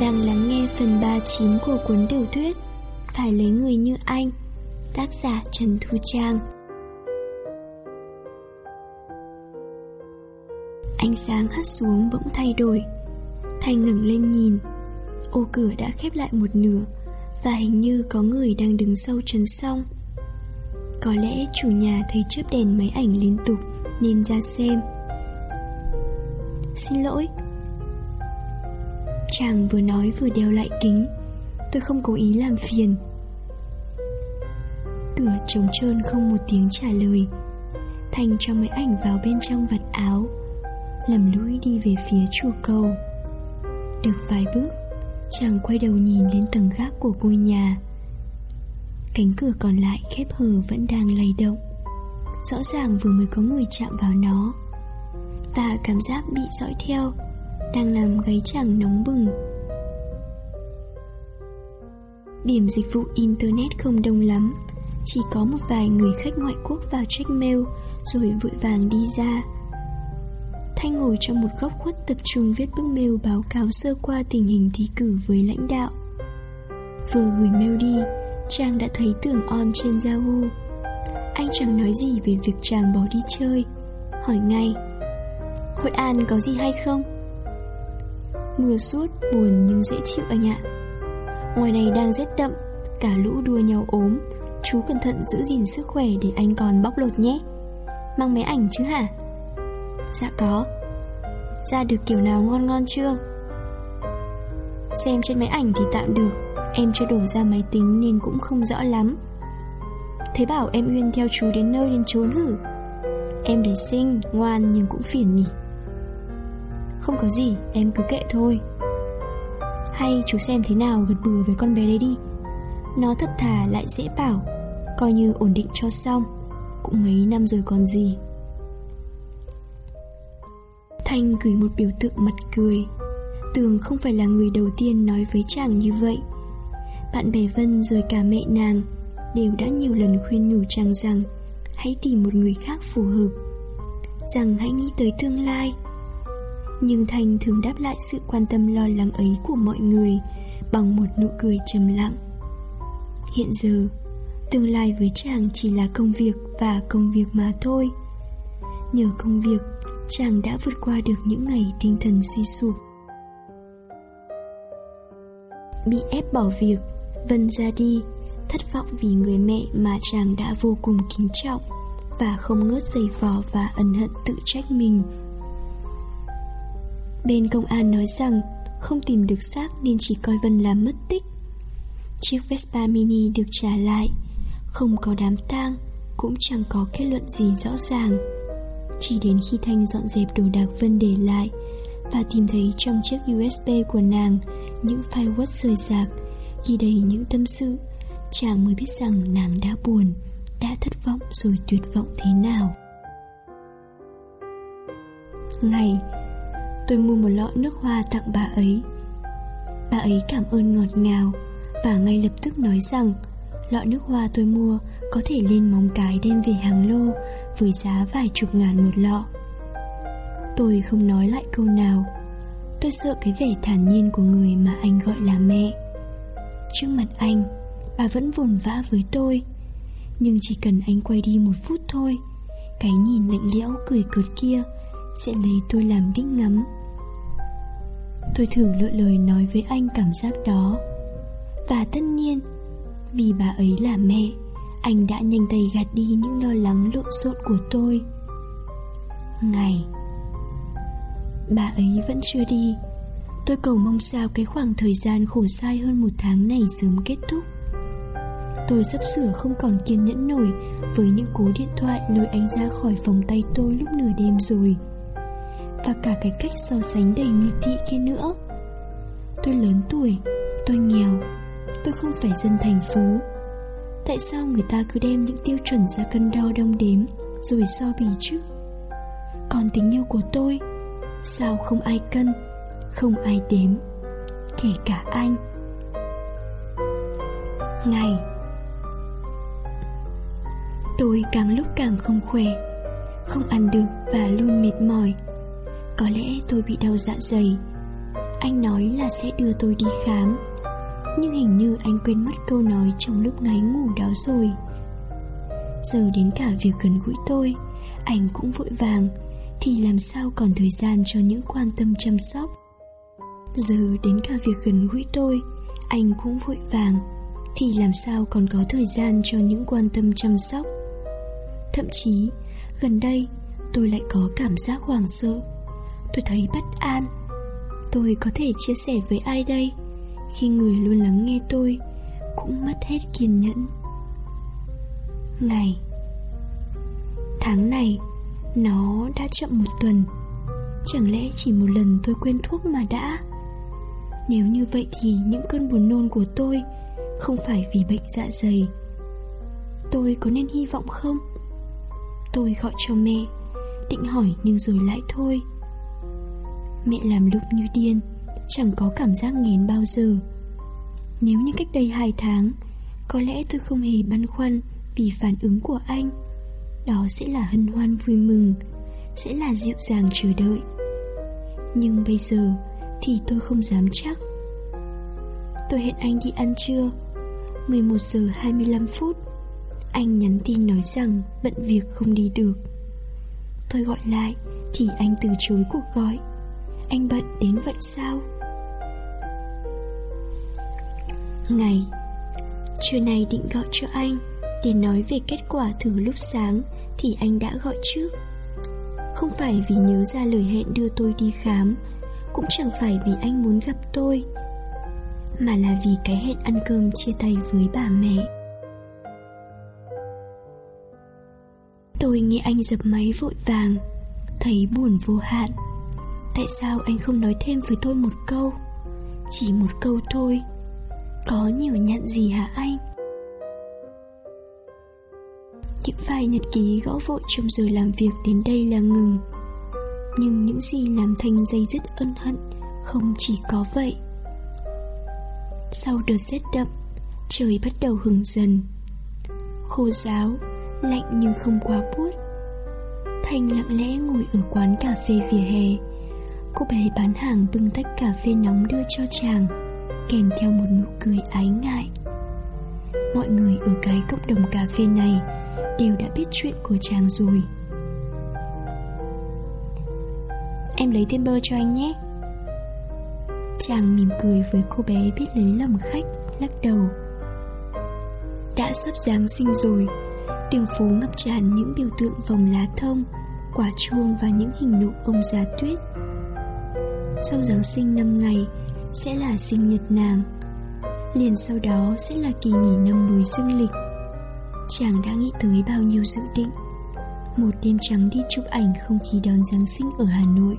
đang lắng nghe phần 39 của cuốn tiểu thuyết Phải lấy người như anh, Tác giả Trần Thu Trang. Ánh sáng hắt xuống bỗng thay đổi Thanh ngẩng lên nhìn. Ô cửa đã khép lại một nửa Và hình như có người đang đứng sâu chân sông Có lẽ chủ nhà thấy chớp đèn máy ảnh liên tục Nên ra xem. Xin lỗi Chàng vừa nói vừa đeo lại kính. Tôi không cố ý làm phiền. Cửa trống trơn không một tiếng trả lời. Thành cho máy ảnh vào bên trong vạt áo, Lầm lũi đi về phía chùa cầu. Được vài bước, Chàng quay đầu nhìn lên tầng gác của ngôi nhà. Cánh cửa còn lại khép hờ vẫn đang lay động. Rõ ràng vừa mới có người chạm vào nó. Và cảm giác bị dõi theo đang làm gáy chàng nóng bừng. Điểm dịch vụ Internet không đông lắm, chỉ có một vài người khách ngoại quốc vào check mail rồi vội vàng đi ra. Thanh ngồi trong một góc khuất tập trung viết bức mail báo cáo sơ qua tình hình thi cử với lãnh đạo. Vừa gửi mail đi, chàng đã thấy tưởng on trên Yahoo. Anh chẳng nói gì về việc chàng bỏ đi chơi, hỏi ngay. Hội An có gì hay không? Mưa suốt, buồn nhưng dễ chịu anh ạ. Ngoài này đang rét đậm Cả lũ đua nhau ốm. Chú cẩn thận giữ gìn sức khỏe để anh còn bóc lột nhé. Mang máy ảnh chứ hả? Dạ có. Ra được kiểu nào ngon ngon chưa? Xem trên máy ảnh thì tạm được. Em chưa đổ ra máy tính nên cũng không rõ lắm. Thế bảo em Uyên theo chú đến nơi đến trốn hử? Em đấy xinh, ngoan nhưng cũng phiền nhỉ không có gì, em cứ kệ thôi. Hay chú xem thế nào gật bừa với con bé đấy đi. Nó thật thà lại dễ bảo, Coi như ổn định cho xong, Cũng mấy năm rồi còn gì. Thanh gửi một biểu tượng mặt cười. Tường không phải là người đầu tiên nói với chàng như vậy. Bạn bè Vân rồi cả mẹ nàng Đều đã nhiều lần khuyên nhủ chàng rằng Hãy tìm một người khác phù hợp. Rằng hãy nghĩ tới tương lai nhưng Thanh thường đáp lại sự quan tâm lo lắng ấy của mọi người Bằng một nụ cười trầm lặng. Hiện giờ, Tương lai với chàng chỉ là công việc và công việc mà thôi. Nhờ công việc, Chàng đã vượt qua được những ngày tinh thần suy sụp. Bị ép bỏ việc, Vân ra đi, Thất vọng vì người mẹ mà chàng đã vô cùng kính trọng Và không ngớt giày vò và ân hận tự trách mình. Bên công an nói rằng không tìm được xác nên chỉ coi Vân là mất tích. Chiếc Vespa Mini được trả lại, không có đám tang, cũng chẳng có kết luận gì rõ ràng. Chỉ đến khi Thanh dọn dẹp đồ đạc Vân để lại và tìm thấy trong chiếc USB của nàng những file Word rời rạc ghi đầy những tâm sự, chàng mới biết rằng nàng đã buồn, đã thất vọng rồi tuyệt vọng thế nào. Ngày tôi mua một lọ nước hoa tặng bà ấy. Bà ấy cảm ơn ngọt ngào Và ngay lập tức nói rằng, Lọ nước hoa tôi mua Có thể lên móng cái đem về hàng lô Với giá vài chục ngàn một lọ. Tôi không nói lại câu nào. Tôi sợ cái vẻ thản nhiên của người mà anh gọi là mẹ. Trước mặt anh, Bà vẫn vồn vã với tôi. Nhưng chỉ cần anh quay đi một phút thôi, Cái nhìn lạnh lẽo cười cợt kia Sẽ lấy tôi làm đích ngắm. Tôi thử lựa lời nói với anh cảm giác đó. Và tất nhiên, Vì bà ấy là mẹ, Anh đã nhanh tay gạt đi những lo lắng lộn xộn của tôi. Ngày, Bà ấy vẫn chưa đi. Tôi cầu mong sao cái khoảng thời gian khổ sai hơn một tháng này sớm kết thúc. Tôi sắp sửa không còn kiên nhẫn nổi Với những cú điện thoại lôi anh ra khỏi phòng tay tôi lúc nửa đêm rồi và cả cái cách so sánh đầy miệt thị kia nữa. Tôi lớn tuổi, Tôi nghèo, Tôi không phải dân thành phố. Tại sao người ta cứ đem những tiêu chuẩn ra cân đo đong đếm, Rồi so bì chứ? Còn tình yêu của tôi, Sao không ai cân, Không ai đếm, Kể cả anh? Ngày, Tôi càng lúc càng không khỏe, Không ăn được và luôn mệt mỏi có lẽ tôi bị đau dạ dày. Anh nói là sẽ đưa tôi đi khám. Nhưng hình như anh quên mất câu nói trong lúc ngáy ngủ đó rồi. Giờ đến cả việc gần gũi tôi, Anh cũng vội vàng. Thì làm sao còn thời gian cho những quan tâm chăm sóc? Giờ đến cả việc gần gũi tôi, Anh cũng vội vàng. Thì làm sao còn có thời gian cho những quan tâm chăm sóc? Thậm chí, Gần đây, tôi lại có cảm giác hoảng sợ. Tôi thấy bất an. Tôi có thể chia sẻ với ai đây? Khi người luôn lắng nghe tôi, Cũng mất hết kiên nhẫn. Ngày Tháng này, Nó đã chậm một tuần. Chẳng lẽ chỉ một lần tôi quên thuốc mà đã? Nếu như vậy thì những cơn buồn nôn của tôi Không phải vì bệnh dạ dày. Tôi có nên hy vọng không? Tôi gọi cho mẹ, Định hỏi nhưng rồi lại thôi. Mẹ làm lúc như điên, Chẳng có cảm giác nghén bao giờ. Nếu như cách đây hai tháng, Có lẽ tôi không hề băn khoăn Vì phản ứng của anh. Đó sẽ là hân hoan vui mừng, Sẽ là dịu dàng chờ đợi. Nhưng bây giờ Thì tôi không dám chắc. Tôi hẹn anh đi ăn trưa 11 giờ 25 phút. Anh nhắn tin nói rằng Bận việc không đi được. Tôi gọi lại Thì anh từ chối cuộc gọi. Anh bận đến vậy sao? Ngày Trưa nay định gọi cho anh Để nói về kết quả thử lúc sáng Thì anh đã gọi trước. Không phải vì nhớ ra lời hẹn đưa tôi đi khám, Cũng chẳng phải vì anh muốn gặp tôi, Mà là vì cái hẹn ăn cơm chia tay với bà mẹ. Tôi nghe anh dập máy vội vàng, Thấy buồn vô hạn. Tại sao anh không nói thêm với tôi một câu? Chỉ một câu thôi. Có nhiều nhận gì hả anh? Những file nhật ký gõ vội trong giờ làm việc đến đây là ngừng. Nhưng những gì làm thành dây dứt ân hận Không chỉ có vậy. Sau đợt rét đậm, Trời bắt đầu hừng dần. Khô giáo Lạnh nhưng không quá buốt. Thanh lặng lẽ ngồi ở quán cà phê vỉa hè. Cô bé bán hàng bưng tách cà phê nóng đưa cho chàng, Kèm theo một nụ cười ái ngại. Mọi người ở cái cộng đồng cà phê này Đều đã biết chuyện của chàng rồi. Em lấy thêm bơ cho anh nhé. Chàng mỉm cười với cô bé biết lấy lòng khách, Lắc đầu. Đã sắp Giáng sinh rồi, Đường phố ngập tràn những biểu tượng vòng lá thông, Quả chuông và những hình nụ ông già tuyết. Sau Giáng sinh năm ngày, Sẽ là sinh nhật nàng. Liền sau đó sẽ là kỳ nghỉ năm mới dương lịch. Chàng đã nghĩ tới bao nhiêu dự định. Một đêm trắng đi chụp ảnh không khí đón Giáng sinh ở Hà Nội.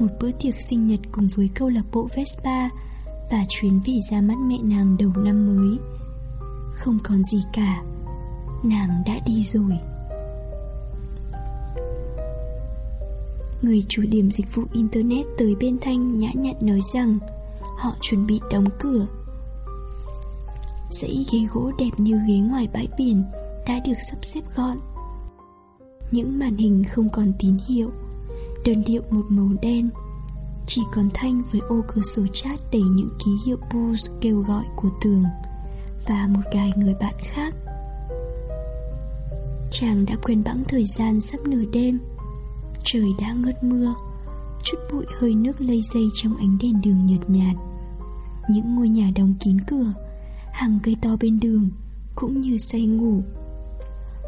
Một bữa tiệc sinh nhật cùng với câu lạc bộ Vespa Và chuyến về ra mắt mẹ nàng đầu năm mới. Không còn gì cả, nàng đã đi rồi. Người chủ điểm dịch vụ Internet tới bên Thanh nhã nhặn nói rằng Họ chuẩn bị đóng cửa. Dãy ghế gỗ đẹp như ghế ngoài bãi biển Đã được sắp xếp gọn. Những màn hình không còn tín hiệu, Đơn điệu một màu đen. Chỉ còn Thanh với ô cửa sổ chat đầy những ký hiệu push kêu gọi của tường Và một vài người bạn khác. Chàng đã quên bẵng thời gian sắp nửa đêm. Trời đã ngớt mưa, Chút bụi hơi nước lây dây trong ánh đèn đường nhợt nhạt. Những ngôi nhà đóng kín cửa, Hàng cây to bên đường Cũng như say ngủ.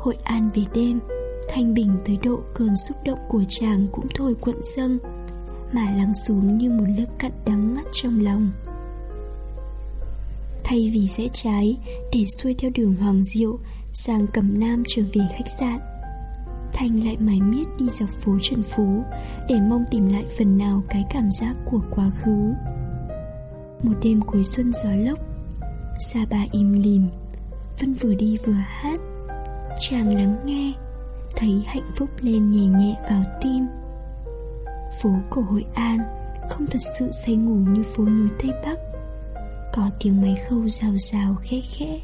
Hội an về đêm, Thanh bình tới độ cơn xúc động của chàng cũng thôi cuộn dâng, Mà lắng xuống như một lớp cặn đắng ngắt trong lòng. Thay vì rẽ trái để xuôi theo đường Hoàng Diệu, Sang cầm nam trở về khách sạn Thanh lại mải miết đi dọc phố Trần Phú Để mong tìm lại phần nào cái cảm giác của quá khứ. Một đêm cuối xuân gió lốc, Sa bà im lìm Vân vừa đi vừa hát. Chàng lắng nghe, Thấy hạnh phúc lên nhẹ nhẹ vào tim. Phố cổ Hội An Không thật sự say ngủ như phố núi Tây Bắc. Có tiếng máy khâu rào rào khẽ khẽ,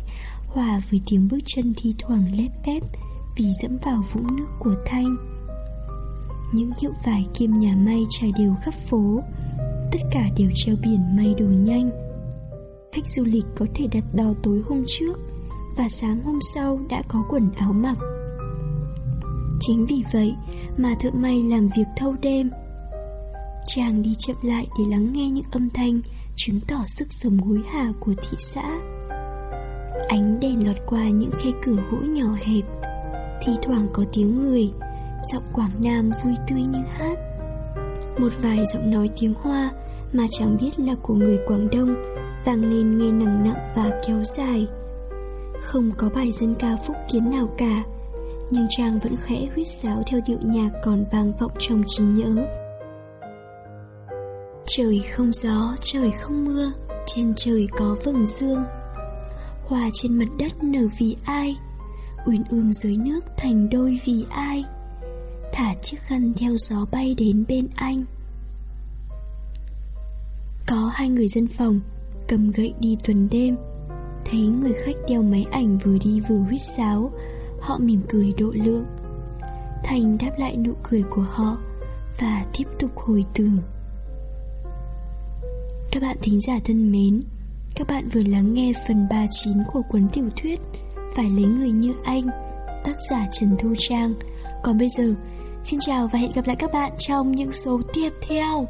Hòa với tiếng bước chân thi thoảng lép bép. Vì dẫm vào vũng nước của Thanh Những hiệu vải kim nhà may trải đều khắp phố tất cả đều treo biển may đồ nhanh. Khách du lịch có thể đặt đò tối hôm trước và sáng hôm sau đã có quần áo mặc. Chính vì vậy mà thợ may làm việc thâu đêm. Chàng đi chậm lại để lắng nghe những âm thanh chứng tỏ sức sống hối hả của thị xã. Ánh đèn lọt qua những khe cửa gỗ nhỏ hẹp, thi thoảng có tiếng người, giọng Quảng Nam vui tươi như hát. Một vài giọng nói tiếng Hoa mà chẳng biết là của người Quảng Đông vang lên nghe nặng nặng và kéo dài. Không có bài dân ca phúc kiến nào cả, nhưng Trang vẫn khẽ huyết sáo theo điệu nhạc còn vang vọng trong trí nhớ. Trời không gió, trời không mưa, trên trời có vầng dương. Hoa trên mặt đất nở vì ai? Uyên ương dưới nước thành đôi vì ai? Thả chiếc khăn theo gió bay đến bên anh. Có hai người dân phòng cầm gậy đi tuần đêm Thấy người khách đeo máy ảnh vừa đi vừa huýt sáo, Họ mỉm cười độ lượng Thành đáp lại nụ cười của họ Và tiếp tục hồi tưởng Các bạn thính giả thân mến, Các bạn vừa lắng nghe phần 39 của cuốn tiểu thuyết phải lấy người như anh, Tác giả Trần Thu Trang. Còn bây giờ, Xin chào và hẹn gặp lại các bạn trong những số tiếp theo.